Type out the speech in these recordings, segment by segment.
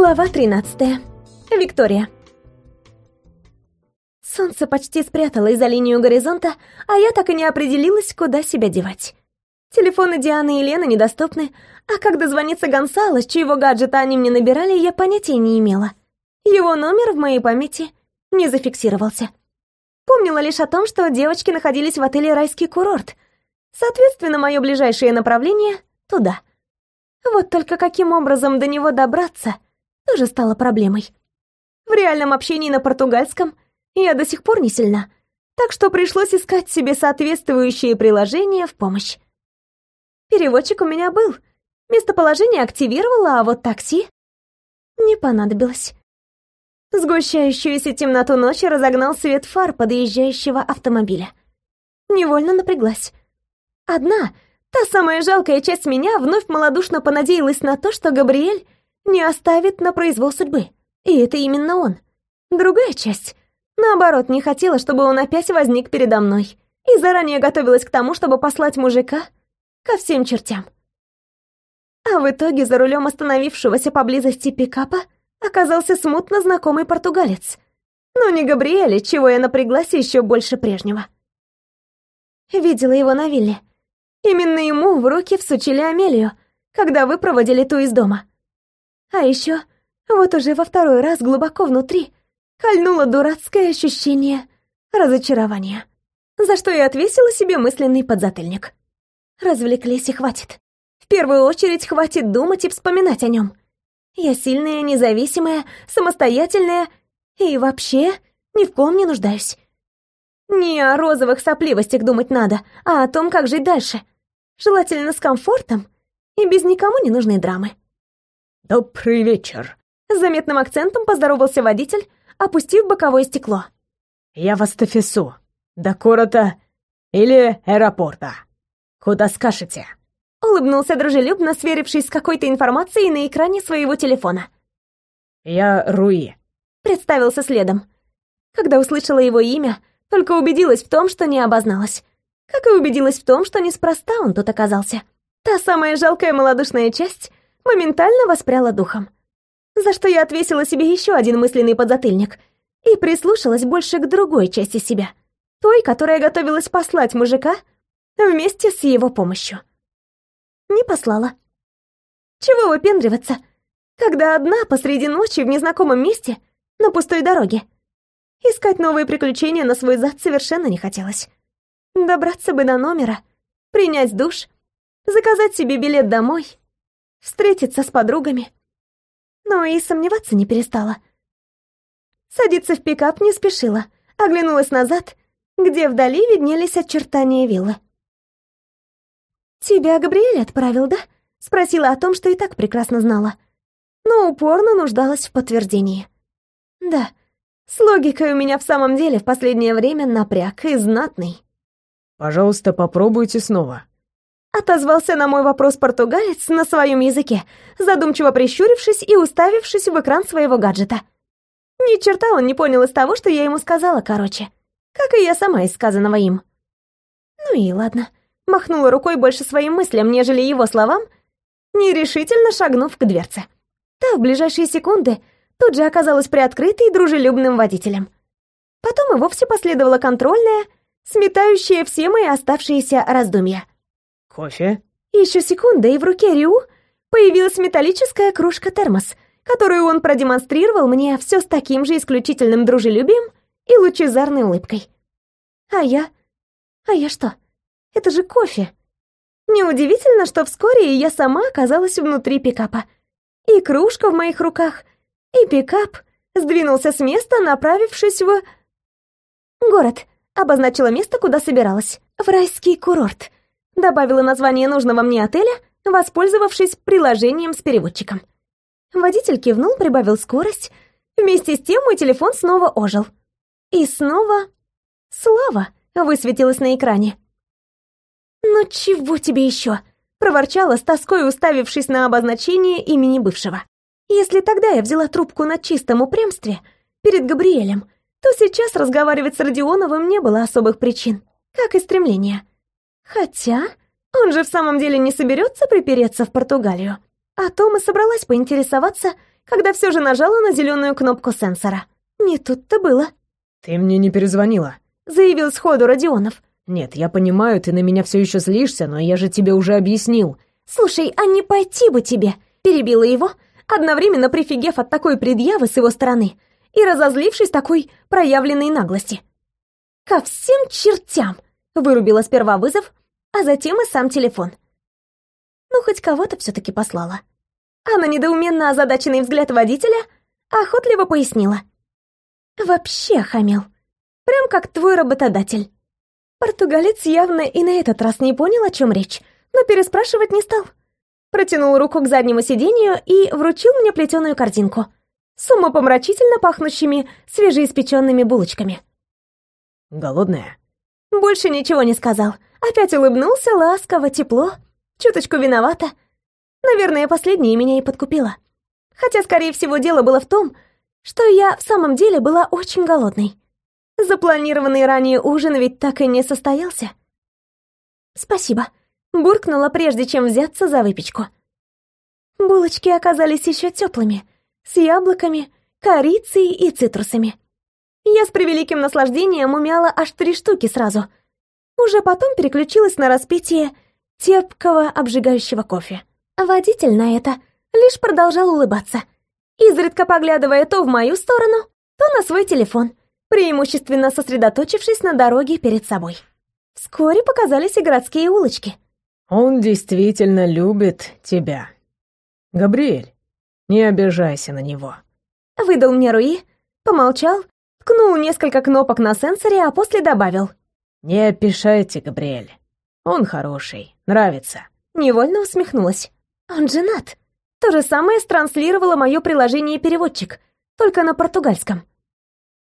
Глава 13. Виктория. Солнце почти спряталось за линию горизонта, а я так и не определилась, куда себя девать. Телефоны Дианы и Лены недоступны, а как дозвониться Гонсало, с чьего гаджета они мне набирали, я понятия не имела. Его номер в моей памяти не зафиксировался. Помнила лишь о том, что девочки находились в отеле «Райский курорт». Соответственно, мое ближайшее направление — туда. Вот только каким образом до него добраться — тоже стало проблемой. В реальном общении на португальском я до сих пор не сильна, так что пришлось искать себе соответствующие приложения в помощь. Переводчик у меня был, местоположение активировала, а вот такси не понадобилось. Сгущающуюся темноту ночи разогнал свет фар подъезжающего автомобиля. Невольно напряглась. Одна, та самая жалкая часть меня, вновь малодушно понадеялась на то, что Габриэль не оставит на произвол судьбы. И это именно он. Другая часть, наоборот, не хотела, чтобы он опять возник передо мной. И заранее готовилась к тому, чтобы послать мужика ко всем чертям. А в итоге за рулем остановившегося поблизости пикапа оказался смутно знакомый португалец. Но не Габриэле, чего я напряглась еще больше прежнего. Видела его на вилле. Именно ему в руки всучили Амелию, когда вы проводили ту из дома. А еще, вот уже во второй раз глубоко внутри, кольнуло дурацкое ощущение разочарования, за что я отвесила себе мысленный подзатыльник. Развлеклись и хватит. В первую очередь хватит думать и вспоминать о нем. Я сильная, независимая, самостоятельная и вообще ни в ком не нуждаюсь. Не о розовых сопливостях думать надо, а о том, как жить дальше. Желательно с комфортом и без никому не нужной драмы. «Добрый вечер!» С заметным акцентом поздоровался водитель, опустив боковое стекло. «Я вас Тафису. До Корота или аэропорта. Куда скажете?» Улыбнулся дружелюбно, сверившись с какой-то информацией на экране своего телефона. «Я Руи», — представился следом. Когда услышала его имя, только убедилась в том, что не обозналась. Как и убедилась в том, что неспроста он тут оказался. Та самая жалкая малодушная часть, моментально воспряла духом. За что я отвесила себе еще один мысленный подзатыльник и прислушалась больше к другой части себя, той, которая готовилась послать мужика вместе с его помощью. Не послала. Чего выпендриваться, когда одна посреди ночи в незнакомом месте на пустой дороге? Искать новые приключения на свой зад совершенно не хотелось. Добраться бы до номера, принять душ, заказать себе билет домой встретиться с подругами. Но и сомневаться не перестала. Садиться в пикап не спешила, оглянулась назад, где вдали виднелись очертания виллы. «Тебя Габриэль отправил, да?» — спросила о том, что и так прекрасно знала. Но упорно нуждалась в подтверждении. «Да, с логикой у меня в самом деле в последнее время напряг и знатный». «Пожалуйста, попробуйте снова», Отозвался на мой вопрос португалец на своем языке, задумчиво прищурившись и уставившись в экран своего гаджета. Ни черта он не понял из того, что я ему сказала, короче. Как и я сама из сказанного им. Ну и ладно. Махнула рукой больше своим мыслям, нежели его словам, нерешительно шагнув к дверце. Та в ближайшие секунды тут же оказалась приоткрытой дружелюбным водителем. Потом и вовсе последовала контрольная, сметающая все мои оставшиеся раздумья. Кофе? Еще секунда, и в руке Рю появилась металлическая кружка-термос, которую он продемонстрировал мне все с таким же исключительным дружелюбием и лучезарной улыбкой. А я... А я что? Это же кофе. Неудивительно, что вскоре я сама оказалась внутри пикапа. И кружка в моих руках, и пикап сдвинулся с места, направившись в... Город. Обозначила место, куда собиралась. В райский курорт. Добавила название нужного мне отеля, воспользовавшись приложением с переводчиком. Водитель кивнул, прибавил скорость. Вместе с тем мой телефон снова ожил. И снова... Слава высветилась на экране. «Ну чего тебе еще?» — проворчала с тоской, уставившись на обозначение имени бывшего. «Если тогда я взяла трубку на чистом упрямстве перед Габриэлем, то сейчас разговаривать с Родионовым не было особых причин, как и стремления. Хотя он же в самом деле не соберется припереться в Португалию. А Том и собралась поинтересоваться, когда все же нажала на зеленую кнопку сенсора. Не тут-то было. «Ты мне не перезвонила», — заявил сходу Родионов. «Нет, я понимаю, ты на меня все еще злишься, но я же тебе уже объяснил». «Слушай, а не пойти бы тебе?» — перебила его, одновременно прифигев от такой предъявы с его стороны и разозлившись такой проявленной наглости. «Ко всем чертям!» — вырубила сперва вызов, а затем и сам телефон. Ну, хоть кого-то все-таки послала. А на недоуменно озадаченный взгляд водителя охотливо пояснила. «Вообще хамил. Прям как твой работодатель». Португалец явно и на этот раз не понял, о чем речь, но переспрашивать не стал. Протянул руку к заднему сиденью и вручил мне плетеную корзинку с умопомрачительно пахнущими свежеиспеченными булочками. «Голодная?» Больше ничего не сказал. Опять улыбнулся ласково, тепло, чуточку виновата. Наверное, последнее меня и подкупило. Хотя, скорее всего, дело было в том, что я в самом деле была очень голодной. Запланированный ранее ужин ведь так и не состоялся. «Спасибо», — буркнула, прежде чем взяться за выпечку. Булочки оказались еще теплыми, с яблоками, корицей и цитрусами. Я с превеликим наслаждением умяла аж три штуки сразу. Уже потом переключилась на распитие терпкого обжигающего кофе. Водитель на это лишь продолжал улыбаться, изредка поглядывая то в мою сторону, то на свой телефон преимущественно сосредоточившись на дороге перед собой. Вскоре показались и городские улочки. «Он действительно любит тебя. Габриэль, не обижайся на него». Выдал мне Руи, помолчал, ткнул несколько кнопок на сенсоре, а после добавил. «Не опишайте, Габриэль. Он хороший, нравится». Невольно усмехнулась. «Он женат». То же самое странслировало мое приложение «Переводчик», только на португальском.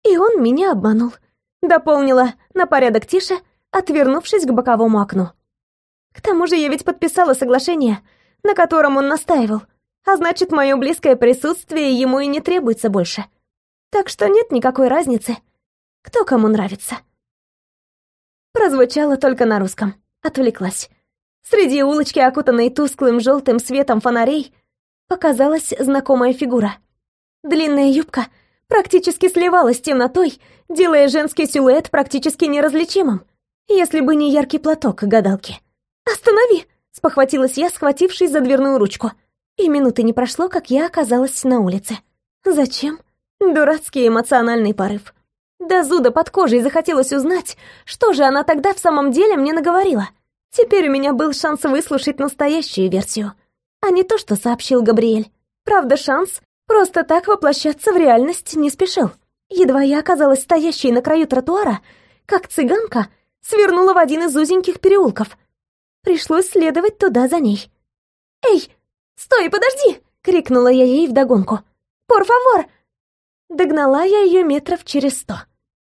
И он меня обманул. Дополнила на порядок тише, отвернувшись к боковому окну. К тому же я ведь подписала соглашение, на котором он настаивал, а значит, мое близкое присутствие ему и не требуется больше. Так что нет никакой разницы, кто кому нравится. Прозвучало только на русском. Отвлеклась. Среди улочки, окутанной тусклым желтым светом фонарей, показалась знакомая фигура. Длинная юбка — практически сливалась с темнотой, делая женский силуэт практически неразличимым, если бы не яркий платок гадалки. «Останови!» — спохватилась я, схватившись за дверную ручку. И минуты не прошло, как я оказалась на улице. Зачем? Дурацкий эмоциональный порыв. До зуда под кожей захотелось узнать, что же она тогда в самом деле мне наговорила. Теперь у меня был шанс выслушать настоящую версию, а не то, что сообщил Габриэль. Правда, шанс Просто так воплощаться в реальность не спешил. Едва я оказалась стоящей на краю тротуара, как цыганка свернула в один из узеньких переулков. Пришлось следовать туда за ней. «Эй, стой, подожди!» — крикнула я ей вдогонку. «Пор фавор!» Догнала я ее метров через сто.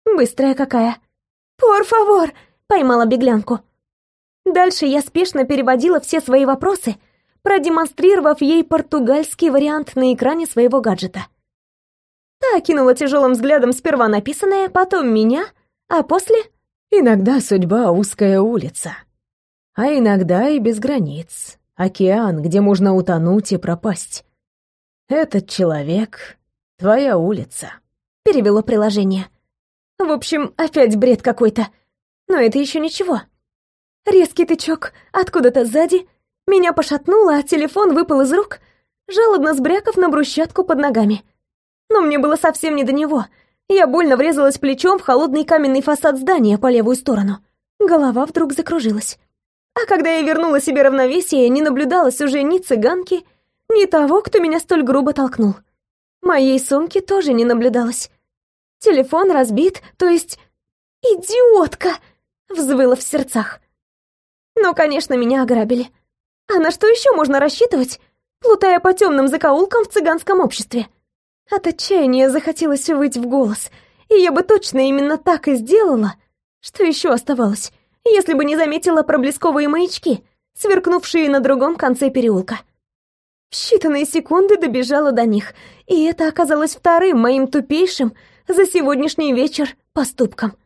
Быстрая какая. «Пор фавор!» — поймала беглянку. Дальше я спешно переводила все свои вопросы — продемонстрировав ей португальский вариант на экране своего гаджета. Та кинула тяжелым взглядом сперва написанное, потом меня, а после... Иногда судьба узкая улица, а иногда и без границ. Океан, где можно утонуть и пропасть. Этот человек — твоя улица. Перевело приложение. В общем, опять бред какой-то. Но это еще ничего. Резкий тычок откуда-то сзади — меня пошатнуло, а телефон выпал из рук, жалобно сбряков на брусчатку под ногами. Но мне было совсем не до него. Я больно врезалась плечом в холодный каменный фасад здания по левую сторону. Голова вдруг закружилась. А когда я вернула себе равновесие, не наблюдалось уже ни цыганки, ни того, кто меня столь грубо толкнул. Моей сумки тоже не наблюдалось. Телефон разбит, то есть... «Идиотка!» — взвыла в сердцах. Но, конечно, меня ограбили. А на что еще можно рассчитывать, плутая по темным закоулкам в цыганском обществе? От отчаяния захотелось выть в голос, и я бы точно именно так и сделала. Что еще оставалось, если бы не заметила проблесковые маячки, сверкнувшие на другом конце переулка? В считанные секунды добежала до них, и это оказалось вторым моим тупейшим за сегодняшний вечер поступком.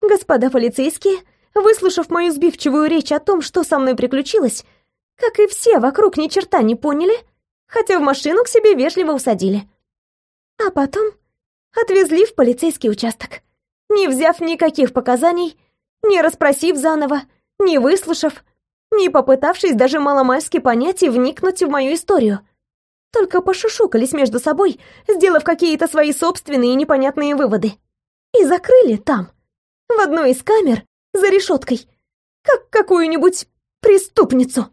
Господа полицейские выслушав мою сбивчивую речь о том, что со мной приключилось, как и все вокруг ни черта не поняли, хотя в машину к себе вежливо усадили. А потом отвезли в полицейский участок, не взяв никаких показаний, не расспросив заново, не выслушав, не попытавшись даже маломальски понять и вникнуть в мою историю. Только пошушукались между собой, сделав какие-то свои собственные непонятные выводы. И закрыли там, в одной из камер, за решеткой, как какую-нибудь преступницу.